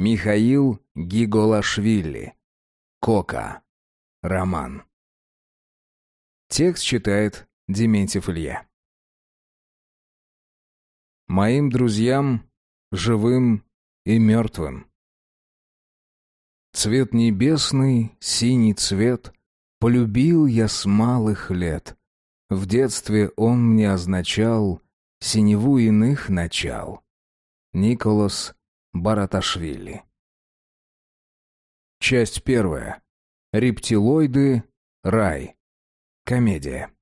Михаил Гиголашвили. Кока. Роман. Текст читает Дементьев Илья. Моим друзьям, живым и мертвым. Цвет небесный, синий цвет, полюбил я с малых лет. В детстве он мне означал синеву иных начал. Николас Бараташвили. Часть первая. Рептилоиды. Рай. Комедия.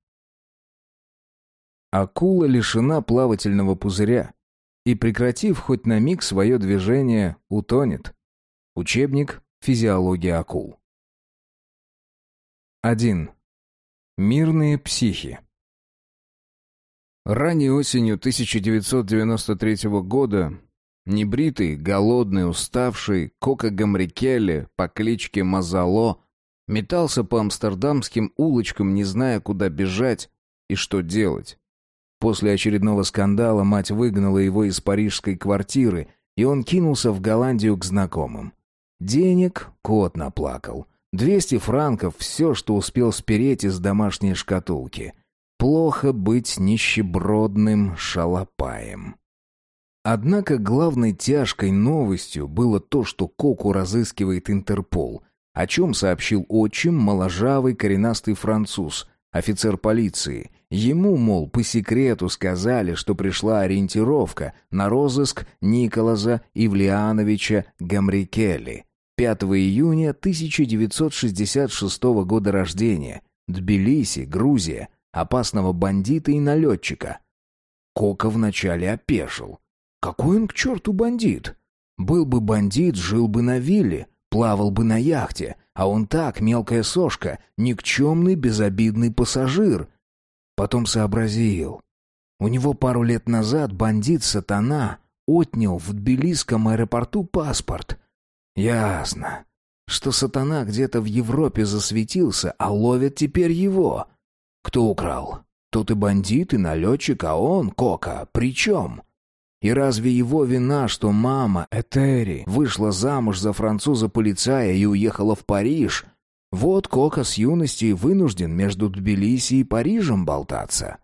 Акула лишена плавательного пузыря и, прекратив хоть на миг свое движение, утонет. Учебник «Физиология акул». 1. Мирные психи. Ранней осенью 1993 года Небритый, голодный, уставший, Кока Гамрикеле по кличке Мазало метался по амстердамским улочкам, не зная, куда бежать и что делать. После очередного скандала мать выгнала его из парижской квартиры, и он кинулся в Голландию к знакомым. Денег кот наплакал. Двести франков — все, что успел спереть из домашней шкатулки. Плохо быть нищебродным шалопаем. Однако главной тяжкой новостью было то, что Коку разыскивает Интерпол, о чем сообщил отчим моложавый коренастый француз, офицер полиции. Ему, мол, по секрету сказали, что пришла ориентировка на розыск Николаза Ивлиановича Гамрикелли. 5 июня 1966 года рождения. Тбилиси, Грузия. Опасного бандита и налетчика. Кока вначале опешил. Какой он к черту бандит? Был бы бандит, жил бы на вилле, плавал бы на яхте, а он так, мелкая сошка, никчемный, безобидный пассажир. Потом сообразил. У него пару лет назад бандит-сатана отнял в тбилисском аэропорту паспорт. Ясно, что сатана где-то в Европе засветился, а ловят теперь его. Кто украл? Тот и бандит, и налетчик, а он, Кока, при чем? И разве его вина, что мама Этери вышла замуж за француза-полицая и уехала в Париж? Вот Кока с юности вынужден между Тбилиси и Парижем болтаться.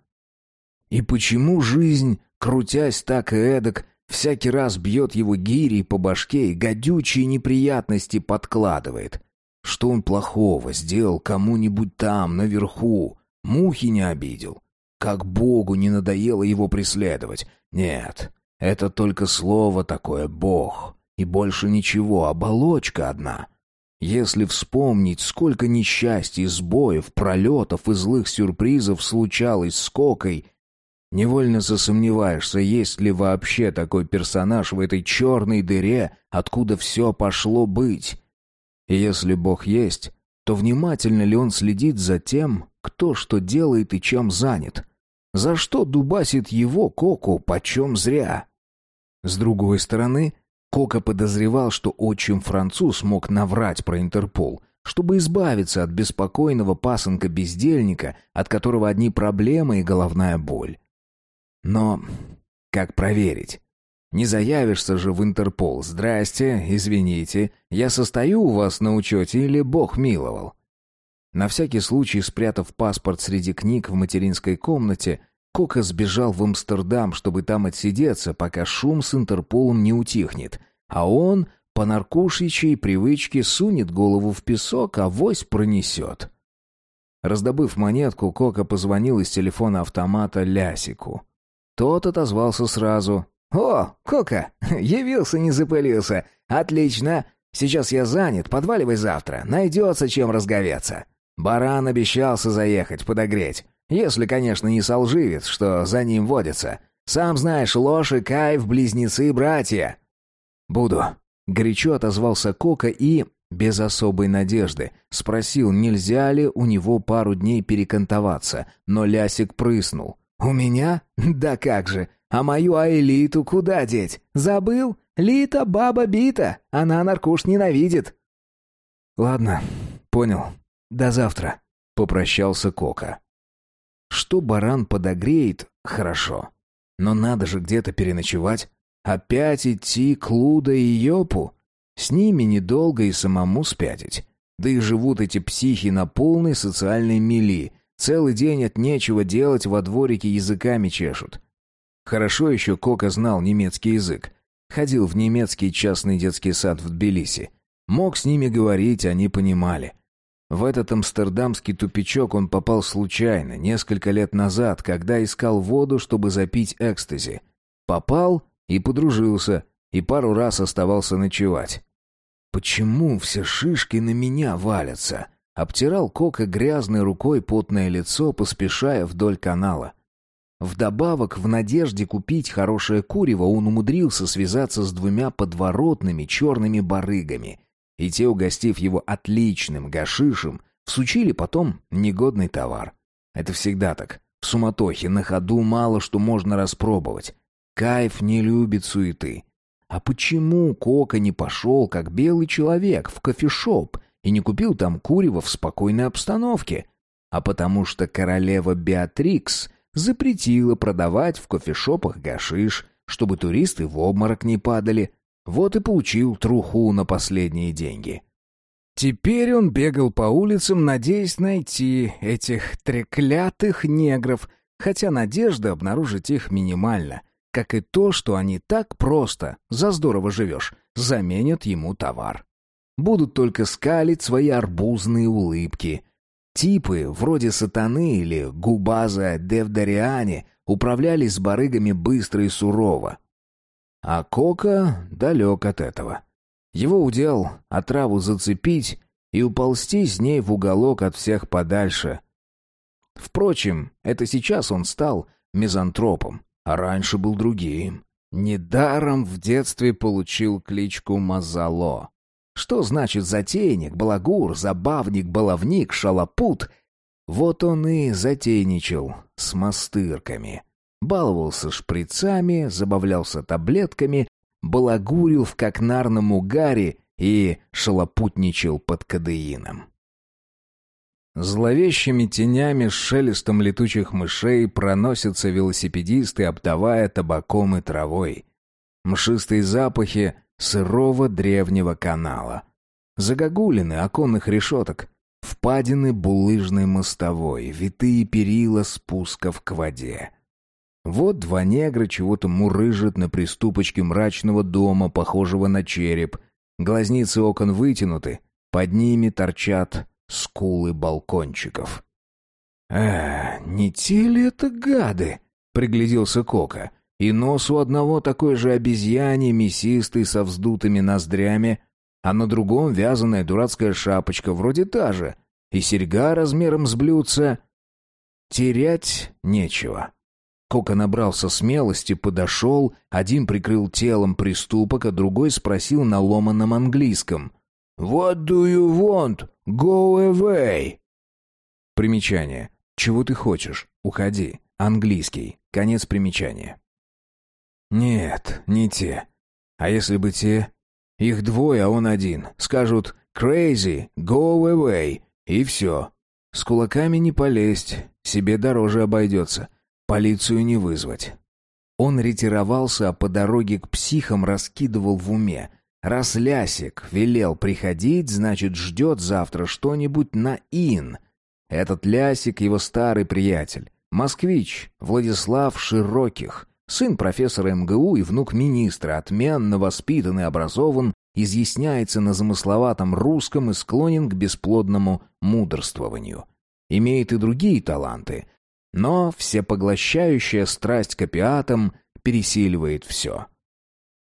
И почему жизнь, крутясь так и эдак, всякий раз бьет его гирей по башке и гадючие неприятности подкладывает? Что он плохого сделал кому-нибудь там, наверху? Мухи не обидел? Как Богу не надоело его преследовать? Нет, это только слово такое «бог». И больше ничего, оболочка одна. Если вспомнить, сколько несчастий, сбоев, пролетов и злых сюрпризов случалось с Кокой, невольно засомневаешься, есть ли вообще такой персонаж в этой черной дыре, откуда все пошло быть. И если Бог есть, то внимательно ли он следит за тем, кто что делает и чем занят? За что дубасит его Коку почем зря? С другой стороны, Кока подозревал, что отчим-француз мог наврать про Интерпол, чтобы избавиться от беспокойного пасынка-бездельника, от которого одни проблемы и головная боль. Но как проверить? Не заявишься же в Интерпол. Здрасте, извините, я состою у вас на учете или Бог миловал? На всякий случай, спрятав паспорт среди книг в материнской комнате, Кока сбежал в Амстердам, чтобы там отсидеться, пока шум с Интерполом не утихнет. А он, по наркушичьей привычке, сунет голову в песок, а вось пронесет. Раздобыв монетку, Кока позвонил из телефона автомата Лясику. Тот отозвался сразу. «О, Кока, явился, не запылился. Отлично. Сейчас я занят, подваливай завтра. Найдется чем разговеться. Баран обещался заехать, подогреть. Если, конечно, не солживец, что за ним водится. Сам знаешь, ложь и кайф — близнецы-братья». «Буду». Горячо отозвался Кока и, без особой надежды, спросил, нельзя ли у него пару дней перекантоваться, но Лясик прыснул. «У меня? Да как же! А мою Аэлиту куда деть? Забыл? Лита баба бита, она наркуш ненавидит». «Ладно, понял. До завтра», — попрощался Кока. Что баран подогреет, хорошо. Но надо же где-то переночевать. Опять идти к Луда и Йопу? С ними недолго и самому спятить. Да и живут эти психи на полной социальной мели. Целый день от нечего делать во дворике языками чешут. Хорошо еще Кока знал немецкий язык. Ходил в немецкий частный детский сад в Тбилиси. Мог с ними говорить, они понимали. В этот амстердамский тупичок он попал случайно, несколько лет назад, когда искал воду, чтобы запить экстази. Попал и подружился, и пару раз оставался ночевать. «Почему все шишки на меня валятся?» Обтирал Кока грязной рукой потное лицо, поспешая вдоль канала. Вдобавок, в надежде купить хорошее курево, он умудрился связаться с двумя подворотными черными барыгами, и те, угостив его отличным гашишем, всучили потом негодный товар. Это всегда так. В суматохе на ходу мало что можно распробовать. Кайф не любит суеты. А почему Кока не пошел, как белый человек, в кофешоп и не купил там курева в спокойной обстановке? А потому что королева Беатрикс запретила продавать в кофешопах гашиш, чтобы туристы в обморок не падали, вот и получил труху на последние деньги. Теперь он бегал по улицам, надеясь найти этих треклятых негров, хотя надежда обнаружить их минимальна, как и то, что они так просто, за здорово живешь, заменят ему товар. Будут только скалить свои арбузные улыбки. Типы, вроде сатаны или губаза Девдариане, управлялись с барыгами быстро и сурово, а Кока далек от этого. Его удел — отраву зацепить и уползти с ней в уголок от всех подальше. Впрочем, это сейчас он стал мизантропом, а раньше был другим. Недаром в детстве получил кличку Мазало. Что значит затейник, балагур, забавник, баловник, шалопут? Вот он и затейничал с мастырками баловался шприцами, забавлялся таблетками, балагурил в кокнарном угаре и шалопутничал под кадеином. Зловещими тенями с шелестом летучих мышей проносятся велосипедисты, обдавая табаком и травой. Мшистые запахи сырого древнего канала. Загогулины оконных решеток, впадины булыжной мостовой, витые перила спусков к воде. Вот два негра чего-то мурыжат на приступочке мрачного дома, похожего на череп. Глазницы окон вытянуты, под ними торчат скулы балкончиков. «Э, не те ли это гады?» — пригляделся Кока. И нос у одного такой же обезьяне, мясистый, со вздутыми ноздрями, а на другом вязаная дурацкая шапочка, вроде та же, и серьга размером с блюдца. Терять нечего. Кока набрался смелости, подошел, один прикрыл телом приступок, а другой спросил на ломаном английском. «What do you want? Go away!» Примечание. «Чего ты хочешь? Уходи». Английский. Конец примечания. «Нет, не те. А если бы те? Их двое, а он один. Скажут «crazy, go away» и все. С кулаками не полезть, себе дороже обойдется. Полицию не вызвать. Он ретировался, а по дороге к психам раскидывал в уме. Раз Лясик велел приходить, значит, ждет завтра что-нибудь на ин. Этот Лясик — его старый приятель. Москвич Владислав Широких, сын профессора МГУ и внук министра, отменно воспитан и образован, изъясняется на замысловатом русском и склонен к бесплодному мудрствованию. Имеет и другие таланты, но всепоглощающая страсть к опиатам пересиливает все.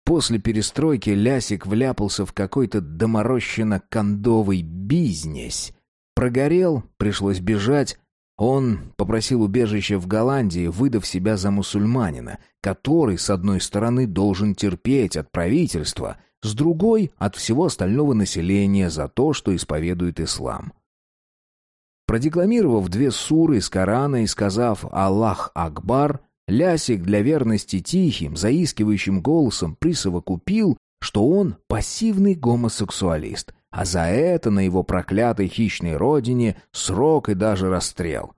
После перестройки Лясик вляпался в какой-то доморощенно-кондовый бизнес. Прогорел, пришлось бежать. Он попросил убежище в Голландии, выдав себя за мусульманина, который, с одной стороны, должен терпеть от правительства, с другой — от всего остального населения за то, что исповедует ислам. Продекламировав две суры из Корана и сказав «Аллах Акбар», Лясик для верности тихим, заискивающим голосом присовокупил, что он пассивный гомосексуалист, а за это на его проклятой хищной родине срок и даже расстрел.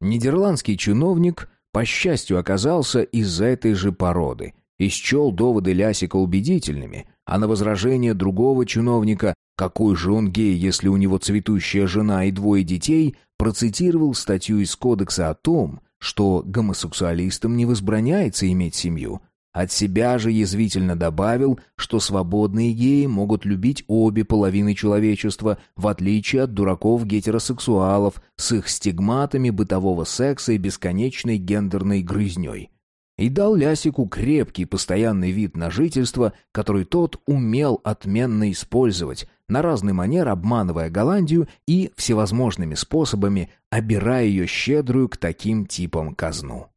Нидерландский чиновник, по счастью, оказался из этой же породы и счел доводы Лясика убедительными, а на возражение другого чиновника «Какой же он гей, если у него цветущая жена и двое детей?» процитировал статью из кодекса о том, что гомосексуалистам не возбраняется иметь семью. От себя же язвительно добавил, что свободные геи могут любить обе половины человечества, в отличие от дураков-гетеросексуалов с их стигматами бытового секса и бесконечной гендерной грызней и дал Лясику крепкий постоянный вид на жительство, который тот умел отменно использовать, на разный манер обманывая Голландию и всевозможными способами обирая ее щедрую к таким типам казну.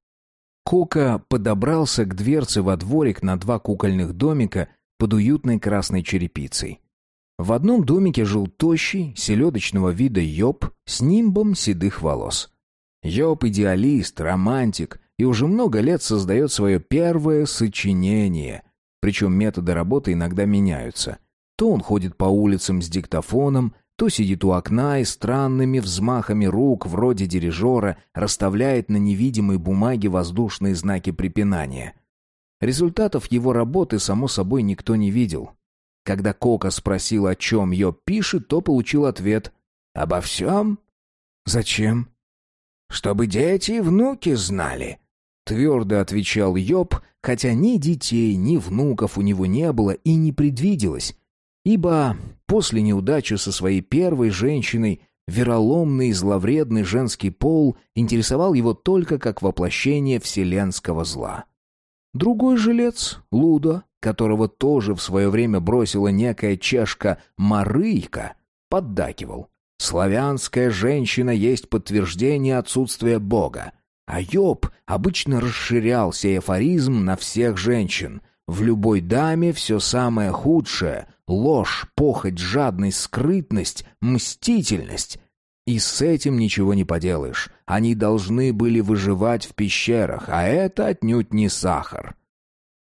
Кока подобрался к дверце во дворик на два кукольных домика под уютной красной черепицей. В одном домике жил тощий, селедочного вида Йоб с нимбом седых волос. Йоб — идеалист, романтик, и уже много лет создает свое первое сочинение. Причем методы работы иногда меняются. То он ходит по улицам с диктофоном, то сидит у окна и странными взмахами рук, вроде дирижера, расставляет на невидимой бумаге воздушные знаки препинания. Результатов его работы, само собой, никто не видел. Когда Кока спросил, о чем ее пишет, то получил ответ «Обо всем?» «Зачем?» «Чтобы дети и внуки знали», Твердо отвечал Йоб, хотя ни детей, ни внуков у него не было и не предвиделось. Ибо после неудачи со своей первой женщиной вероломный и зловредный женский пол интересовал его только как воплощение вселенского зла. Другой жилец, Луда, которого тоже в свое время бросила некая чешка Марыйка, поддакивал. «Славянская женщина есть подтверждение отсутствия Бога. А Йоб обычно расширял сей афоризм на всех женщин. В любой даме все самое худшее — ложь, похоть, жадность, скрытность, мстительность. И с этим ничего не поделаешь. Они должны были выживать в пещерах, а это отнюдь не сахар.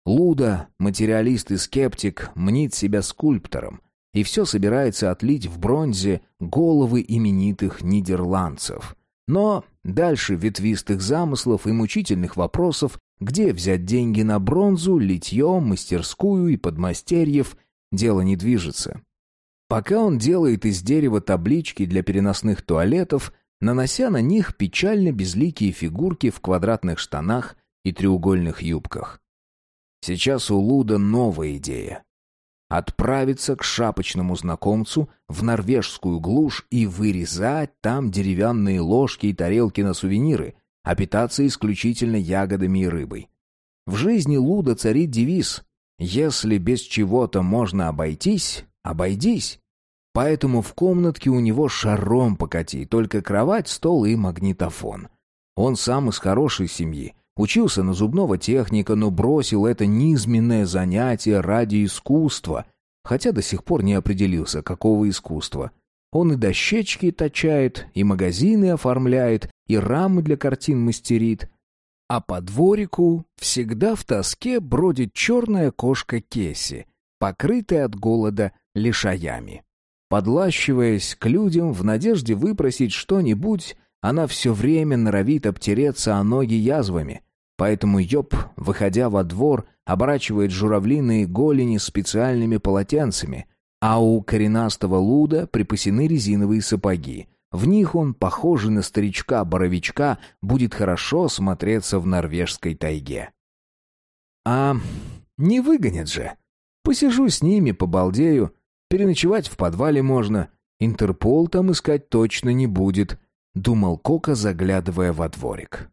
Луда, материалист и скептик, мнит себя скульптором, и все собирается отлить в бронзе головы именитых нидерландцев. Но дальше ветвистых замыслов и мучительных вопросов, где взять деньги на бронзу, литье, мастерскую и подмастерьев, дело не движется. Пока он делает из дерева таблички для переносных туалетов, нанося на них печально безликие фигурки в квадратных штанах и треугольных юбках. Сейчас у Луда новая идея отправиться к шапочному знакомцу в норвежскую глушь и вырезать там деревянные ложки и тарелки на сувениры, а питаться исключительно ягодами и рыбой. В жизни Луда царит девиз «Если без чего-то можно обойтись, обойдись». Поэтому в комнатке у него шаром покати, только кровать, стол и магнитофон. Он сам из хорошей семьи, Учился на зубного техника, но бросил это низменное занятие ради искусства, хотя до сих пор не определился, какого искусства. Он и дощечки точает, и магазины оформляет, и рамы для картин мастерит. А по дворику всегда в тоске бродит черная кошка Кеси, покрытая от голода лишаями. Подлащиваясь к людям в надежде выпросить что-нибудь, она все время норовит обтереться о ноги язвами. Поэтому Йоб, выходя во двор, оборачивает журавлиные голени специальными полотенцами, а у коренастого луда припасены резиновые сапоги. В них он, похожий на старичка-боровичка, будет хорошо смотреться в норвежской тайге. А не выгонят же. Посижу с ними, побалдею. Переночевать в подвале можно. Интерпол там искать точно не будет, думал Кока, заглядывая во дворик.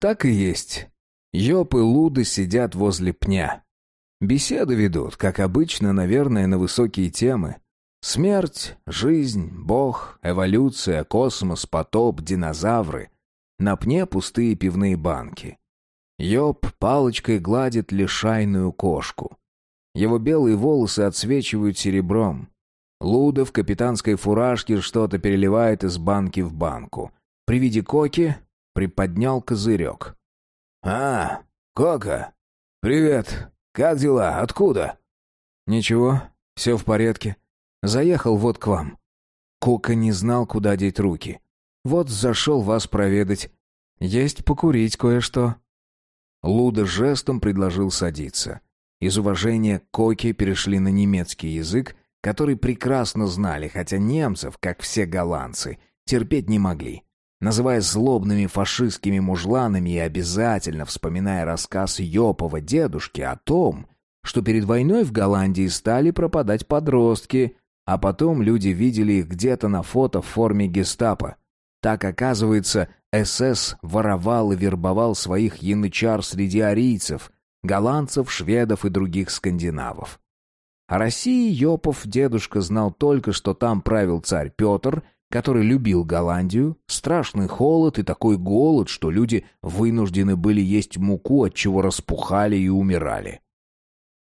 Так и есть. Йоп и Луды сидят возле пня. Беседы ведут, как обычно, наверное, на высокие темы. Смерть, жизнь, бог, эволюция, космос, потоп, динозавры. На пне пустые пивные банки. Йоп палочкой гладит лишайную кошку. Его белые волосы отсвечивают серебром. Луда в капитанской фуражке что-то переливает из банки в банку. При виде коки приподнял козырек. «А, Кока! Привет! Как дела? Откуда?» «Ничего, все в порядке. Заехал вот к вам». Кока не знал, куда деть руки. «Вот зашел вас проведать. Есть покурить кое-что». Луда жестом предложил садиться. Из уважения коки перешли на немецкий язык, который прекрасно знали, хотя немцев, как все голландцы, терпеть не могли. Называя злобными фашистскими мужланами и обязательно вспоминая рассказ Йопова дедушки о том, что перед войной в Голландии стали пропадать подростки, а потом люди видели их где-то на фото в форме гестапо. Так, оказывается, СС воровал и вербовал своих янычар среди арийцев, голландцев, шведов и других скандинавов. О России Йопов дедушка знал только, что там правил царь Петр, который любил Голландию, страшный холод и такой голод, что люди вынуждены были есть муку, от чего распухали и умирали.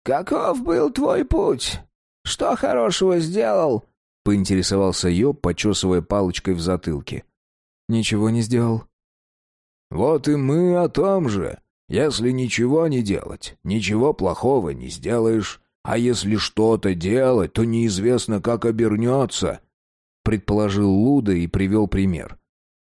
«Каков был твой путь? Что хорошего сделал?» — поинтересовался Йоб, почесывая палочкой в затылке. «Ничего не сделал». «Вот и мы о том же. Если ничего не делать, ничего плохого не сделаешь. А если что-то делать, то неизвестно, как обернется», — предположил Луда и привел пример.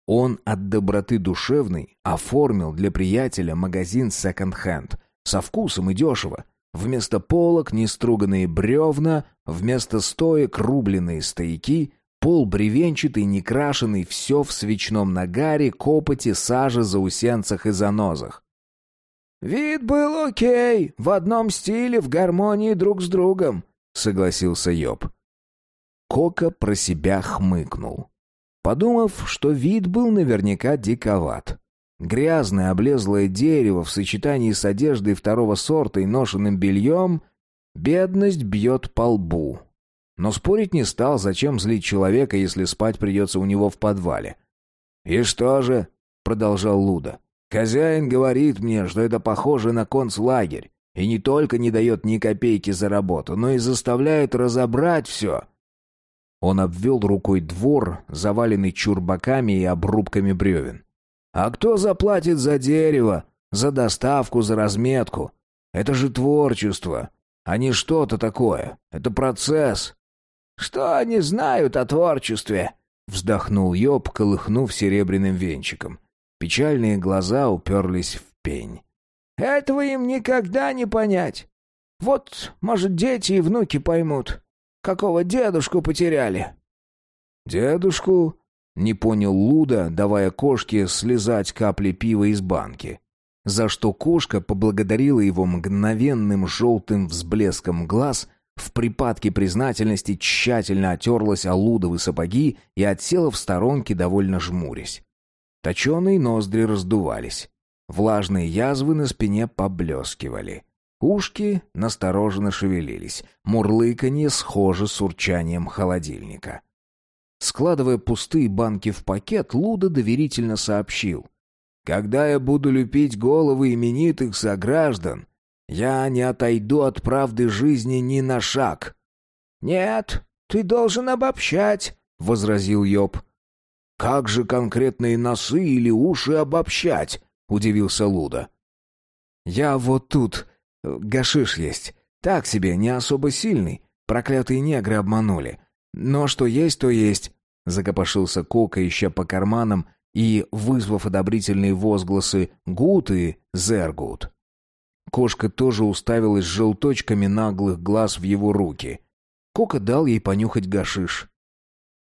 Он от доброты душевной оформил для приятеля магазин секонд-хенд со вкусом и дешево, Вместо полок неструганные бревна, вместо стоек рубленые стояки, пол бревенчатый, некрашенный, все в свечном нагаре, копоти, саже, заусенцах и занозах. «Вид был окей, в одном стиле, в гармонии друг с другом», — согласился Йоб. Кока про себя хмыкнул, подумав, что вид был наверняка диковат. Грязное облезлое дерево в сочетании с одеждой второго сорта и ношенным бельем — бедность бьет по лбу. Но спорить не стал, зачем злить человека, если спать придется у него в подвале. «И что же?» — продолжал Луда. «Хозяин говорит мне, что это похоже на концлагерь, и не только не дает ни копейки за работу, но и заставляет разобрать все». Он обвел рукой двор, заваленный чурбаками и обрубками бревен. А кто заплатит за дерево, за доставку, за разметку? Это же творчество, а не что-то такое. Это процесс. Что они знают о творчестве? Вздохнул Йоб, колыхнув серебряным венчиком. Печальные глаза уперлись в пень. Этого им никогда не понять. Вот, может, дети и внуки поймут. Какого дедушку потеряли? Дедушку? Не понял Луда, давая кошке слезать капли пива из банки. За что кошка поблагодарила его мгновенным желтым взблеском глаз, в припадке признательности тщательно отерлась о лудовы сапоги и отсела в сторонке, довольно жмурясь. Точеные ноздри раздувались. Влажные язвы на спине поблескивали. Ушки настороженно шевелились. Мурлыканье схоже с урчанием холодильника. Складывая пустые банки в пакет, Луда доверительно сообщил. «Когда я буду люпить головы именитых сограждан, я не отойду от правды жизни ни на шаг». «Нет, ты должен обобщать», — возразил Йоб. «Как же конкретные носы или уши обобщать?» — удивился Луда. «Я вот тут. Гашиш есть. Так себе, не особо сильный. Проклятые негры обманули. Но что есть, то есть. Закопошился Кока, ища по карманам и вызвав одобрительные возгласы «Гуд» и «Зергут». Кошка тоже уставилась желточками наглых глаз в его руки. Кока дал ей понюхать гашиш.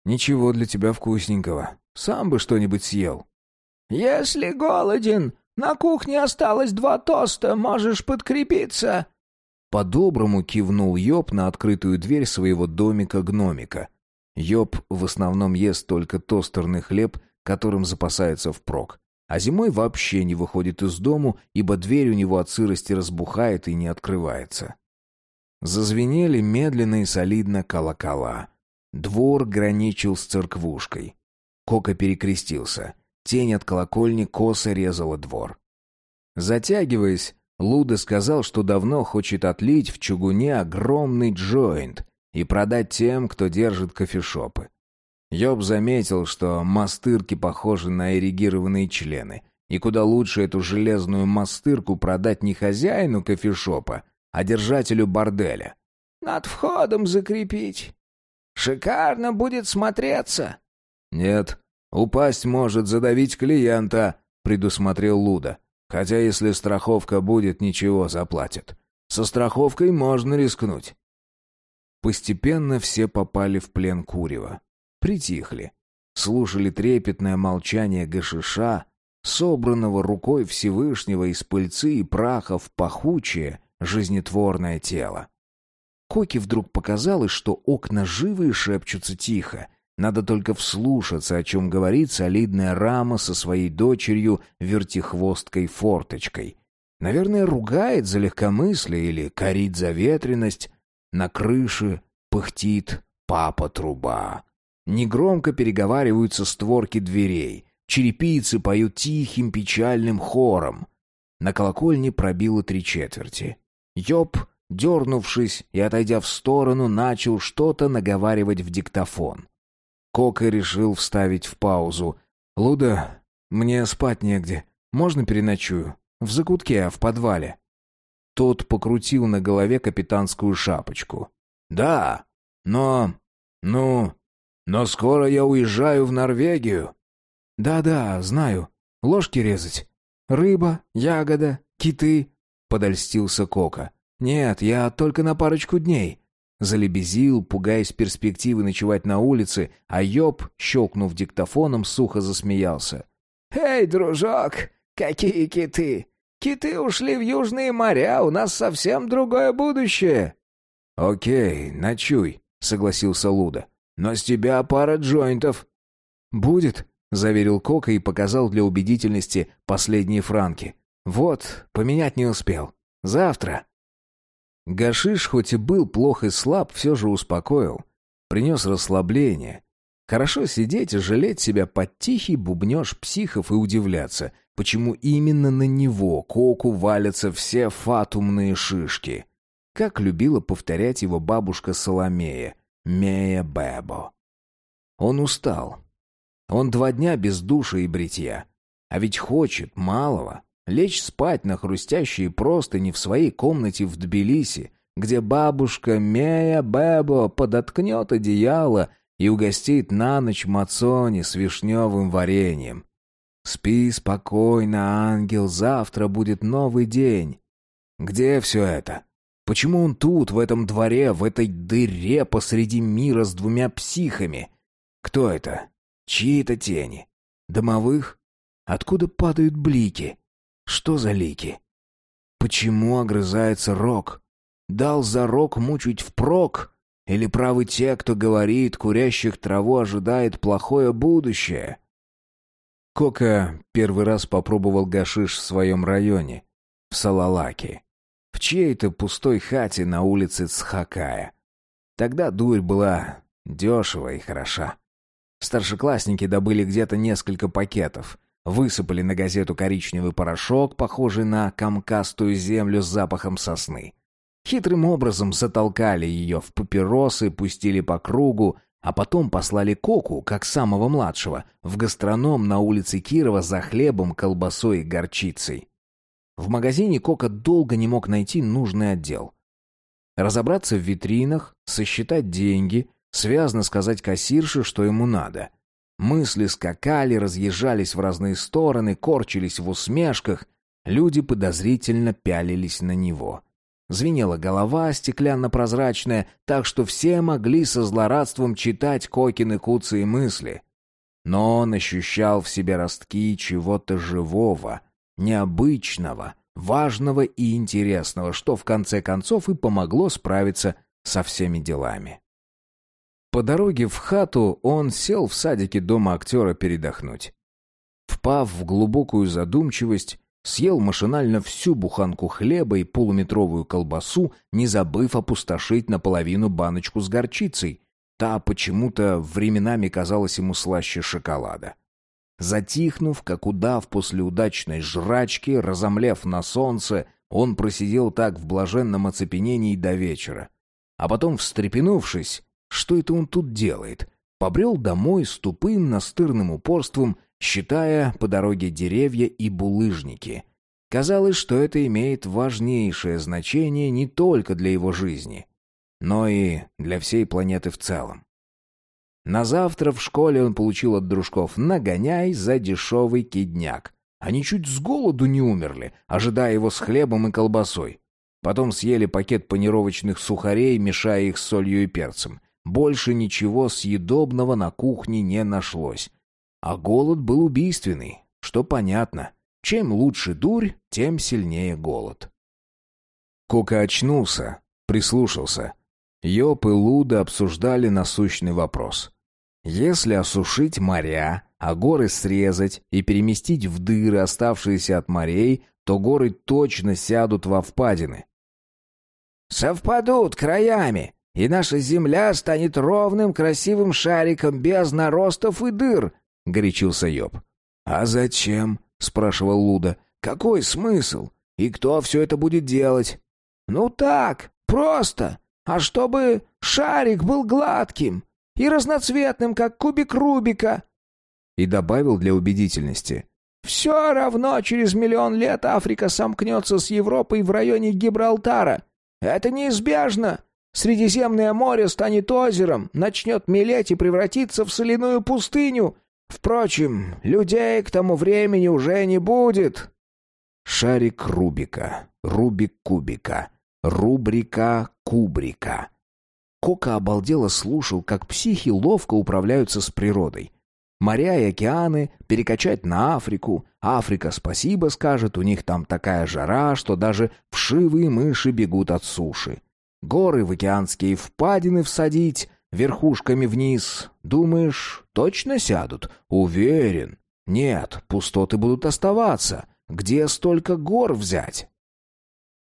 «Ничего для тебя вкусненького. Сам бы что-нибудь съел». «Если голоден, на кухне осталось два тоста, можешь подкрепиться». По-доброму кивнул Йоб на открытую дверь своего домика-гномика. Йоб в основном ест только тостерный хлеб, которым запасается впрок. А зимой вообще не выходит из дому, ибо дверь у него от сырости разбухает и не открывается. Зазвенели медленно и солидно колокола. Двор граничил с церквушкой. Кока перекрестился. Тень от колокольни косо резала двор. Затягиваясь, Луда сказал, что давно хочет отлить в чугуне огромный джойнт, и продать тем, кто держит кофешопы. Йоб заметил, что мастырки похожи на эрегированные члены, и куда лучше эту железную мастырку продать не хозяину кофешопа, а держателю борделя. «Над входом закрепить. Шикарно будет смотреться». «Нет, упасть может, задавить клиента», — предусмотрел Луда. «Хотя если страховка будет, ничего заплатят. Со страховкой можно рискнуть». Постепенно все попали в плен курева. Притихли. Слушали трепетное молчание гашиша, собранного рукой Всевышнего из пыльцы и праха в пахучее, жизнетворное тело. Коке вдруг показалось, что окна живы и шепчутся тихо. Надо только вслушаться, о чем говорит солидная рама со своей дочерью, вертихвосткой-форточкой. Наверное, ругает за легкомыслие или корит за ветренность. На крыше пыхтит папа-труба. Негромко переговариваются створки дверей. Черепицы поют тихим печальным хором. На колокольне пробило три четверти. Йоб, дернувшись и отойдя в сторону, начал что-то наговаривать в диктофон. Кока решил вставить в паузу. «Луда, мне спать негде. Можно переночую? В закутке, а в подвале?» Тот покрутил на голове капитанскую шапочку. «Да, но... ну... но скоро я уезжаю в Норвегию». «Да-да, знаю. Ложки резать. Рыба, ягода, киты», — подольстился Кока. «Нет, я только на парочку дней». Залебезил, пугаясь перспективы ночевать на улице, а Йоб, щелкнув диктофоном, сухо засмеялся. «Эй, дружок, какие киты! Киты ушли в южные моря, у нас совсем другое будущее!» «Окей, ночуй», — согласился Луда. «Но с тебя пара джойнтов». «Будет», — заверил Кока и показал для убедительности последние франки. «Вот, поменять не успел. Завтра». Гашиш, хоть и был плох и слаб, все же успокоил. Принес расслабление. Хорошо сидеть и жалеть себя под тихий бубнеж психов и удивляться, почему именно на него, Коку, валятся все фатумные шишки. Как любила повторять его бабушка Соломея, Мея Бебо. Он устал. Он два дня без душа и бритья. А ведь хочет малого. Лечь спать на хрустящие простыни в своей комнате в Тбилиси, где бабушка Мея Бебо подоткнет одеяло и угостит на ночь мацони с вишневым вареньем. Спи спокойно, ангел, завтра будет новый день. Где все это? Почему он тут, в этом дворе, в этой дыре посреди мира с двумя психами? Кто это? Чьи это тени? Домовых? Откуда падают блики? Что за лики? Почему огрызается рок? Дал за рок мучить впрок? Или правы те, кто говорит, курящих траву ожидает плохое будущее? Кока первый раз попробовал гашиш в своем районе, в Салалаке, в чьей-то пустой хате на улице Цхакая. Тогда дурь была дешева и хороша. Старшеклассники добыли где-то несколько пакетов — Высыпали на газету коричневый порошок, похожий на камкастую землю с запахом сосны. Хитрым образом затолкали ее в папиросы, пустили по кругу, а потом послали Коку, как самого младшего, в гастроном на улице Кирова за хлебом, колбасой и горчицей. В магазине Кока долго не мог найти нужный отдел. Разобраться в витринах, сосчитать деньги, связно сказать кассирше, что ему надо. Мысли скакали, разъезжались в разные стороны, корчились в усмешках. Люди подозрительно пялились на него. Звенела голова стеклянно-прозрачная, так что все могли со злорадством читать Кокины куцы и мысли. Но он ощущал в себе ростки чего-то живого, необычного, важного и интересного, что в конце концов и помогло справиться со всеми делами. По дороге в хату он сел в садике дома актера передохнуть. Впав в глубокую задумчивость, съел машинально всю буханку хлеба и полуметровую колбасу, не забыв опустошить наполовину баночку с горчицей. Та почему-то временами казалась ему слаще шоколада. Затихнув, как удав после удачной жрачки, разомлев на солнце, он просидел так в блаженном оцепенении до вечера. А потом, встрепенувшись, что это он тут делает? Побрел домой с тупым настырным упорством, считая по дороге деревья и булыжники. Казалось, что это имеет важнейшее значение не только для его жизни, но и для всей планеты в целом. На завтра в школе он получил от дружков нагоняй за дешевый кидняк. Они чуть с голоду не умерли, ожидая его с хлебом и колбасой. Потом съели пакет панировочных сухарей, мешая их с солью и перцем. Больше ничего съедобного на кухне не нашлось. А голод был убийственный, что понятно. Чем лучше дурь, тем сильнее голод. Кока очнулся, прислушался. Йоп и Луда обсуждали насущный вопрос. Если осушить моря, а горы срезать и переместить в дыры, оставшиеся от морей, то горы точно сядут во впадины. «Совпадут краями, и наша земля станет ровным красивым шариком без наростов и дыр», — горячился Йоб. «А зачем?» — спрашивал Луда. «Какой смысл? И кто все это будет делать?» «Ну так, просто. А чтобы шарик был гладким и разноцветным, как кубик Рубика». И добавил для убедительности. «Все равно через миллион лет Африка сомкнется с Европой в районе Гибралтара. Это неизбежно. Средиземное море станет озером, начнет мелеть и превратиться в соляную пустыню. Впрочем, людей к тому времени уже не будет. Шарик Рубика, Рубик Кубика, Рубрика Кубрика. Кока обалдело слушал, как психи ловко управляются с природой. Моря и океаны перекачать на Африку. Африка спасибо скажет, у них там такая жара, что даже вшивые мыши бегут от суши. Горы в океанские впадины всадить, верхушками вниз. Думаешь, точно сядут? Уверен. Нет, пустоты будут оставаться. Где столько гор взять?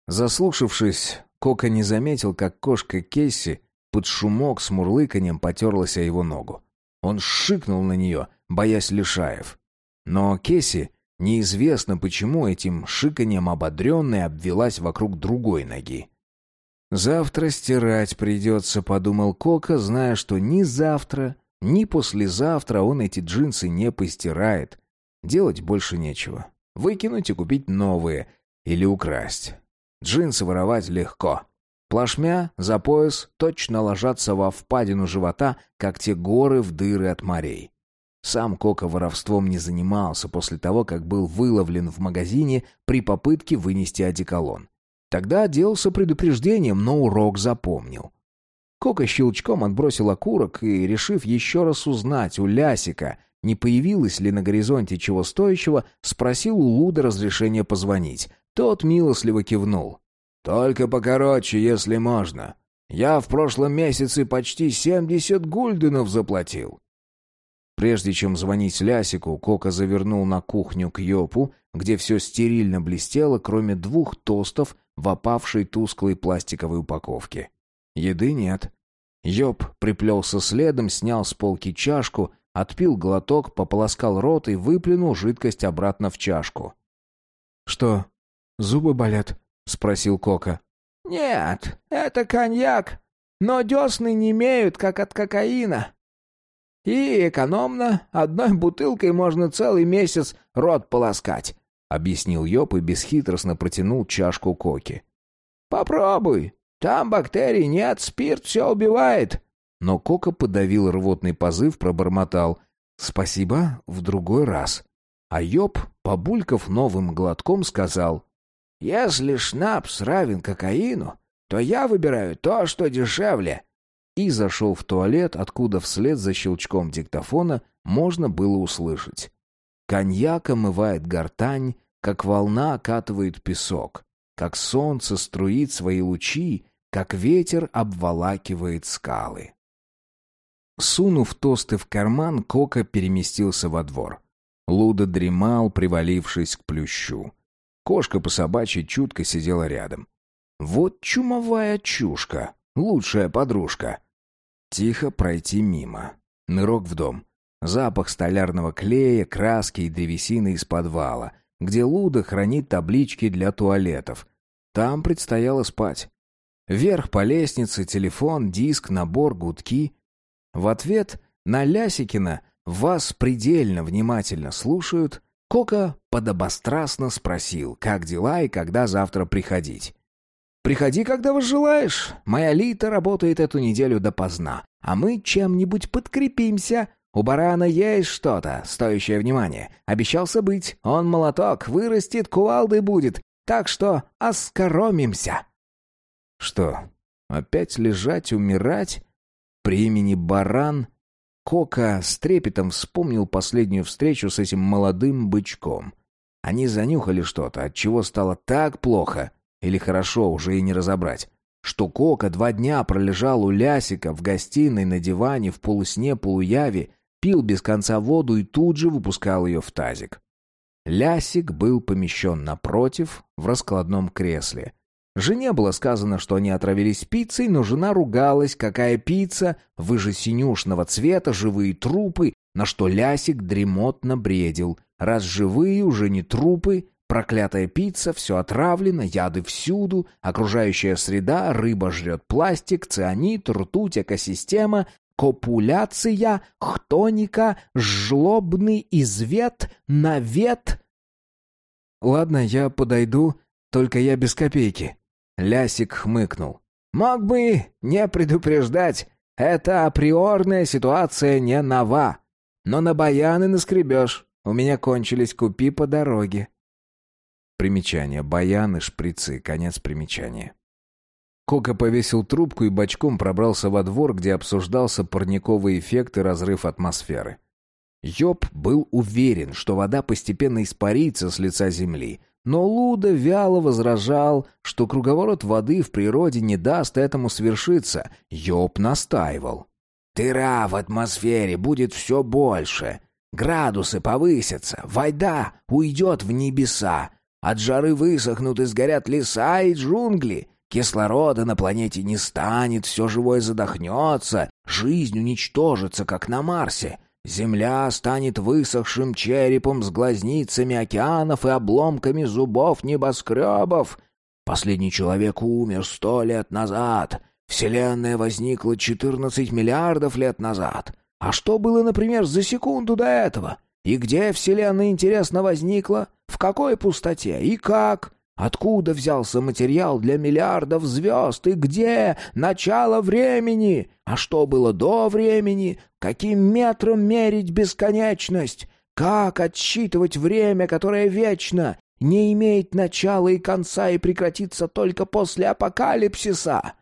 Заслушавшись, Кока не заметил, как кошка Кесси под шумок с мурлыканьем потерлась о его ногу. Он шикнул на нее, боясь лишаев. Но Кесси, неизвестно почему, этим шиканьем ободренной обвелась вокруг другой ноги. «Завтра стирать придется», — подумал Кока, зная, что ни завтра, ни послезавтра он эти джинсы не постирает. Делать больше нечего. Выкинуть и купить новые. Или украсть. Джинсы воровать легко. Плашмя за пояс точно ложатся во впадину живота, как те горы в дыры от морей. Сам Кока воровством не занимался после того, как был выловлен в магазине при попытке вынести одеколон. Тогда отделался предупреждением, но урок запомнил. Кока щелчком отбросил окурок и, решив еще раз узнать у Лясика, не появилось ли на горизонте чего стоящего, спросил у Луда разрешения позвонить. Тот милостливо кивнул. «Только покороче, если можно. Я в прошлом месяце почти семьдесят гульденов заплатил». Прежде чем звонить Лясику, Кока завернул на кухню к Йопу, где все стерильно блестело, кроме двух тостов в опавшей тусклой пластиковой упаковке. Еды нет. Йоп приплелся следом, снял с полки чашку, отпил глоток, пополоскал рот и выплюнул жидкость обратно в чашку. «Что, зубы болят?» — спросил Кока. «Нет, это коньяк, но десны не имеют, как от кокаина. И экономно, одной бутылкой можно целый месяц рот полоскать», — объяснил Йоп и бесхитростно протянул чашку Коки. «Попробуй, там бактерий нет, спирт все убивает». Но Кока подавил рвотный позыв, пробормотал. «Спасибо, в другой раз». А Йоп, побулькав новым глотком, сказал. Если шнапс равен кокаину, то я выбираю то, что дешевле». И зашел в туалет, откуда вслед за щелчком диктофона можно было услышать. Коньяк омывает гортань, как волна окатывает песок, как солнце струит свои лучи, как ветер обволакивает скалы. Сунув тосты в карман, Кока переместился во двор. Луда дремал, привалившись к плющу. Кошка по собачьей чутко сидела рядом. Вот чумовая чушка, лучшая подружка. Тихо пройти мимо. Нырок в дом. Запах столярного клея, краски и древесины из подвала, где Луда хранит таблички для туалетов. Там предстояло спать. Вверх по лестнице, телефон, диск, набор, гудки. В ответ на Лясикина «Вас предельно внимательно слушают» Кока подобострастно спросил, как дела и когда завтра приходить. «Приходи, когда возжелаешь. Моя Лита работает эту неделю допоздна, а мы чем-нибудь подкрепимся. У барана есть что-то, стоящее внимания. Обещался быть. Он молоток, вырастет, кувалдой будет. Так что оскоромимся». Что, опять лежать, умирать? При имени Баран Кока с трепетом вспомнил последнюю встречу с этим молодым бычком. Они занюхали что-то, от чего стало так плохо, или хорошо, уже и не разобрать, что Кока два дня пролежал у Лясика в гостиной на диване в полусне полуяве, пил без конца воду и тут же выпускал ее в тазик. Лясик был помещен напротив, в раскладном кресле. Жене было сказано, что они отравились пиццей, но жена ругалась, какая пицца, вы же синюшного цвета, живые трупы, на что Лясик дремотно бредил. Раз живые, уже не трупы, проклятая пицца, все отравлено, яды всюду, окружающая среда, рыба жрет пластик, цианид, ртуть, экосистема, копуляция, хтоника, жлобный извет, навет. «Ладно, я подойду, только я без копейки», Лясик хмыкнул. «Мог бы не предупреждать. Это априорная ситуация не нова. Но на баяны наскребешь. У меня кончились, купи по дороге». Примечание. Баяны, шприцы. Конец примечания. Кока повесил трубку и бочком пробрался во двор, где обсуждался парниковый эффект и разрыв атмосферы. Йоб был уверен, что вода постепенно испарится с лица земли — но Луда вяло возражал, что круговорот воды в природе не даст этому свершиться. Йоб настаивал. «Тыра в атмосфере будет все больше. Градусы повысятся, вода уйдет в небеса. От жары высохнут и сгорят леса и джунгли. Кислорода на планете не станет, все живое задохнется, жизнь уничтожится, как на Марсе. Земля станет высохшим черепом с глазницами океанов и обломками зубов небоскребов. Последний человек умер сто лет назад. Вселенная возникла четырнадцать миллиардов лет назад. А что было, например, за секунду до этого? И где Вселенная, интересно, возникла? В какой пустоте? И как? Откуда взялся материал для миллиардов звезд? И где начало времени? А что было до времени? Каким метром мерить бесконечность? Как отсчитывать время, которое вечно, не имеет начала и конца и прекратится только после апокалипсиса?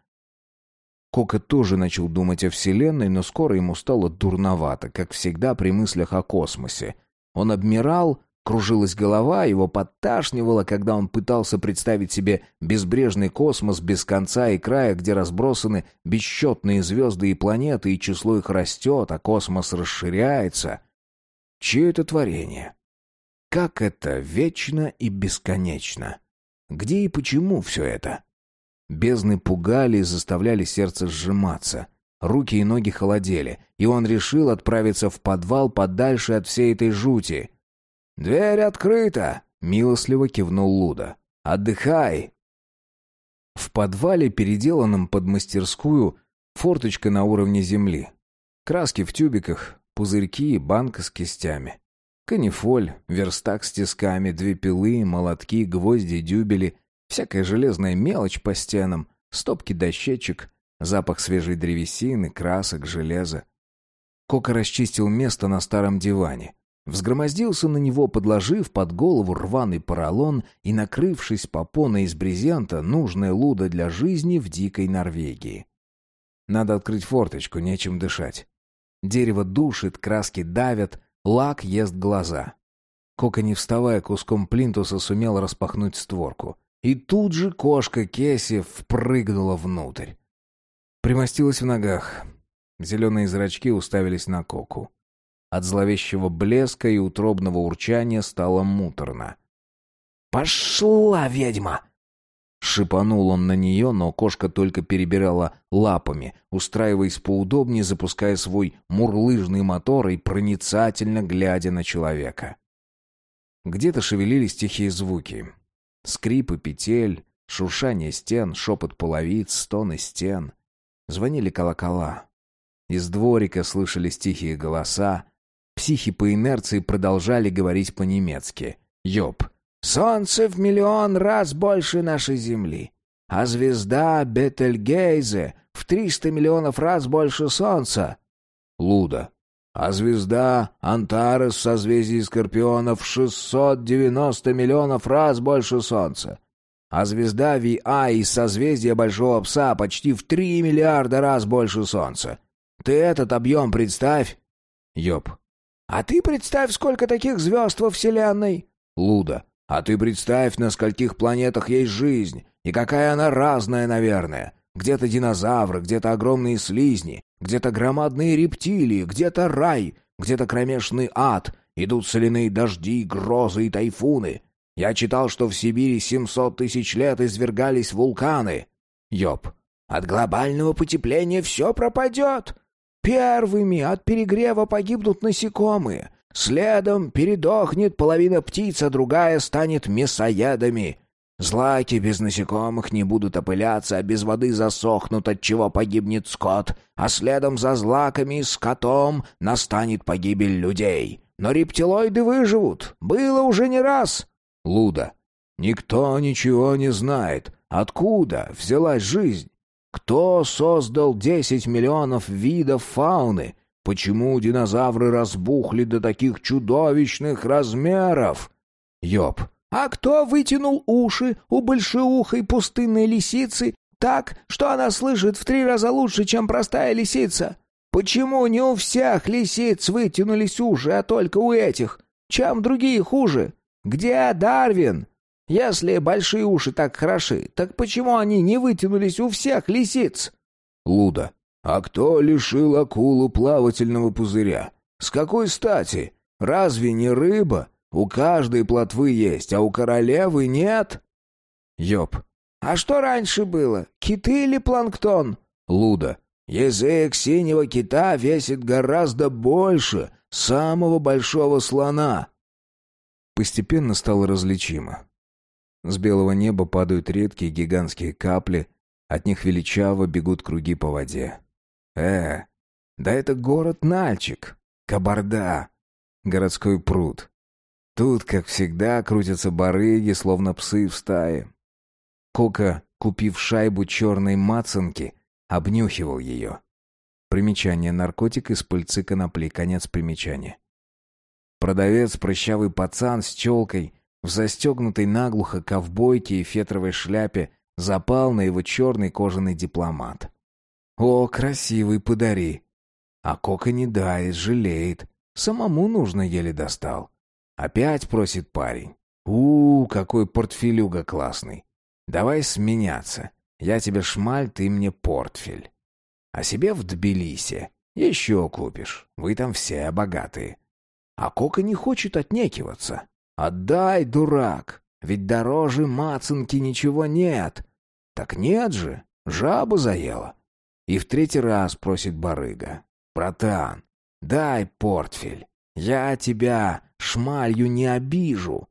Кока тоже начал думать о Вселенной, но скоро ему стало дурновато, как всегда при мыслях о космосе. Он обмирал, Кружилась голова, его подташнивало, когда он пытался представить себе безбрежный космос без конца и края, где разбросаны бесчетные звезды и планеты, и число их растет, а космос расширяется. Чье это творение? Как это вечно и бесконечно? Где и почему все это? Бездны пугали и заставляли сердце сжиматься. Руки и ноги холодели, и он решил отправиться в подвал подальше от всей этой жути — «Дверь открыта!» — милостливо кивнул Луда. «Отдыхай!» В подвале, переделанном под мастерскую, форточка на уровне земли. Краски в тюбиках, пузырьки, банка с кистями. Канифоль, верстак с тисками, две пилы, молотки, гвозди, дюбели, всякая железная мелочь по стенам, стопки дощечек, запах свежей древесины, красок, железа. Кока расчистил место на старом диване. Взгромоздился на него, подложив под голову рваный поролон и накрывшись попоной из брезента, нужная луда для жизни в дикой Норвегии. Надо открыть форточку, нечем дышать. Дерево душит, краски давят, лак ест глаза. Кока, не вставая куском плинтуса, сумел распахнуть створку. И тут же кошка Кесси впрыгнула внутрь. Примостилась в ногах. Зеленые зрачки уставились на Коку. От зловещего блеска и утробного урчания стало муторно. «Пошла, ведьма!» Шипанул он на нее, но кошка только перебирала лапами, устраиваясь поудобнее, запуская свой мурлыжный мотор и проницательно глядя на человека. Где-то шевелились тихие звуки. Скрипы петель, шуршание стен, шепот половиц, стоны стен. Звонили колокола. Из дворика слышались тихие голоса, Психи по инерции продолжали говорить по-немецки. Йоб. «Солнце в миллион раз больше нашей Земли, а звезда Бетельгейзе в триста миллионов раз больше Солнца». Луда. «А звезда Антарес в созвездии Скорпионов в шестьсот девяносто миллионов раз больше Солнца». а звезда VI из созвездия Большого Пса почти в три миллиарда раз больше Солнца. Ты этот объем представь. Йоб. А ты представь, сколько таких звезд во Вселенной. Луда. А ты представь, на скольких планетах есть жизнь, и какая она разная, наверное. Где-то динозавры, где-то огромные слизни, где-то громадные рептилии, где-то рай, где-то кромешный ад, идут соляные дожди, грозы и тайфуны. Я читал, что в Сибири 700 тысяч лет извергались вулканы. Йоб. От глобального потепления все пропадет. Первыми от перегрева погибнут насекомые. Следом передохнет половина птиц, а другая станет мясоедами. Злаки без насекомых не будут опыляться, а без воды засохнут, от чего погибнет скот, а следом за злаками и скотом настанет погибель людей. Но рептилоиды выживут. Было уже не раз. Луда. Никто ничего не знает. Откуда взялась жизнь? Кто создал десять миллионов видов фауны? Почему динозавры разбухли до таких чудовищных размеров? Йоб. А кто вытянул уши у большеухой пустынной лисицы так, что она слышит в три раза лучше, чем простая лисица? Почему не у всех лисиц вытянулись уши, а только у этих? Чем другие хуже? Где Дарвин? Если большие уши так хороши, так почему они не вытянулись у всех лисиц? Луда. А кто лишил акулу плавательного пузыря? С какой стати? Разве не рыба? У каждой плотвы есть, а у королевы нет. Йоб. А что раньше было? Киты или планктон? Луда. Язык синего кита весит гораздо больше самого большого слона. Постепенно стало различимо. С белого неба падают редкие гигантские капли, от них величаво бегут круги по воде. Э, да это город Нальчик, Кабарда, городской пруд. Тут, как всегда, крутятся барыги, словно псы в стае. Кока, купив шайбу черной мацанки, Обнюхивал ее. Примечание. Наркотик из пыльцы конопли. Конец примечания. Продавец, прыщавый пацан с челкой, в застегнутой наглухо ковбойке и фетровой шляпе, запал на его черный кожаный дипломат. «О, красивый, подари!» А Кока не дает, жалеет. Самому нужно еле достал. Опять просит парень. у, -у какой портфелюга классный. Давай сменяться. Я тебе шмаль, ты мне портфель. А себе в Тбилиси еще купишь. Вы там все богатые. А Кока не хочет отнекиваться. Отдай, дурак, ведь дороже мацанки ничего нет. Так нет же, жаба заела. И в третий раз просит барыга. Братан, дай портфель. Я тебя шмалью не обижу.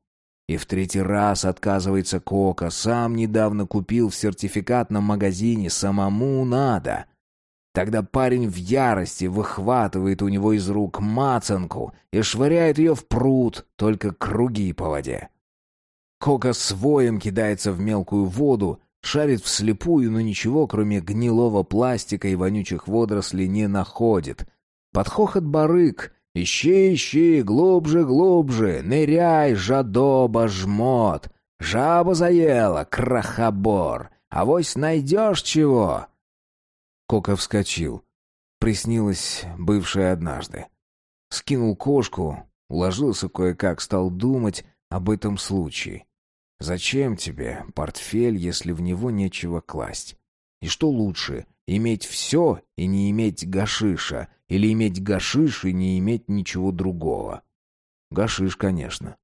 И в третий раз отказывается Кока. Сам недавно купил в сертификатном магазине. Самому надо. Тогда парень в ярости выхватывает у него из рук мацанку и швыряет ее в пруд, только круги по воде. Кока с воем кидается в мелкую воду, шарит вслепую, но ничего, кроме гнилого пластика и вонючих водорослей, не находит. Под хохот барык Ищи, ищи, глубже, глубже, ныряй, жадоба, жмот. Жаба заела, крахобор. Авось найдешь чего. Кока вскочил. Приснилось бывшее однажды. Скинул кошку, уложился кое-как, стал думать об этом случае. Зачем тебе портфель, если в него нечего класть? И что лучше, Иметь все и не иметь гашиша, или иметь гашиш и не иметь ничего другого. Гашиш, конечно.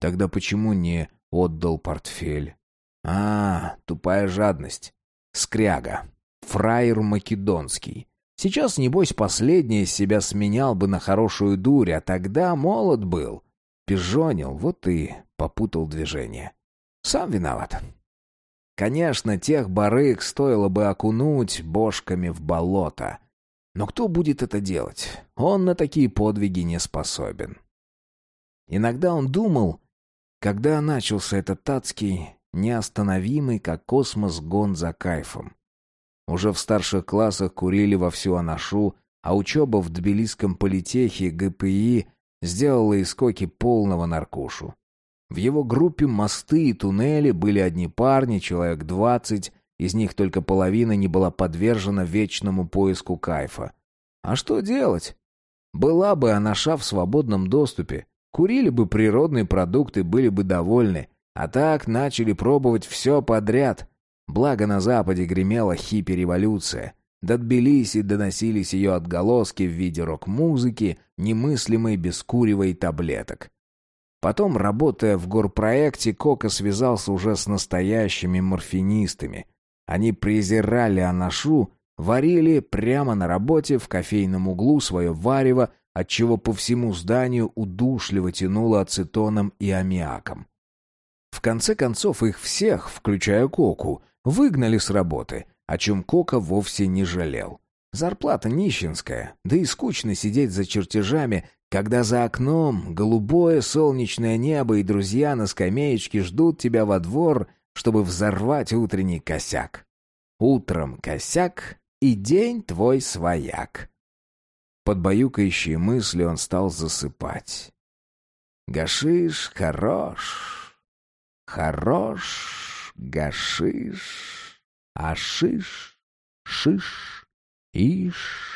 Тогда почему не отдал портфель? А, тупая жадность. Скряга. Фраер македонский. Сейчас, небось, последний из себя сменял бы на хорошую дурь, а тогда молод был. Пижонил, вот и попутал движение. Сам виноват. Конечно, тех барыг стоило бы окунуть бошками в болото. Но кто будет это делать? Он на такие подвиги не способен. Иногда он думал, когда начался этот адский, неостановимый, как космос, гон за кайфом. Уже в старших классах курили во всю анашу, а учеба в Тбилисском политехе ГПИ сделала из коки полного наркушу. В его группе мосты и туннели были одни парни, человек двадцать, из них только половина не была подвержена вечному поиску кайфа. А что делать? Была бы анаша в свободном доступе, курили бы природные продукты, были бы довольны, а так начали пробовать все подряд. Благо на Западе гремела хиппи-революция. До Тбилиси доносились ее отголоски в виде рок-музыки, немыслимой без курева таблеток. Потом, работая в горпроекте, Кока связался уже с настоящими морфинистами. Они презирали анашу, варили прямо на работе в кофейном углу свое варево, отчего по всему зданию удушливо тянуло ацетоном и аммиаком. В конце концов их всех, включая Коку, выгнали с работы, о чем Кока вовсе не жалел. Зарплата нищенская, да и скучно сидеть за чертежами, когда за окном голубое солнечное небо и друзья на скамеечке ждут тебя во двор, чтобы взорвать утренний косяк. Утром косяк, и день твой свояк. Под баюкающие мысли он стал засыпать. Гашиш хорош, хорош, гашиш, ашиш, шиш, иш.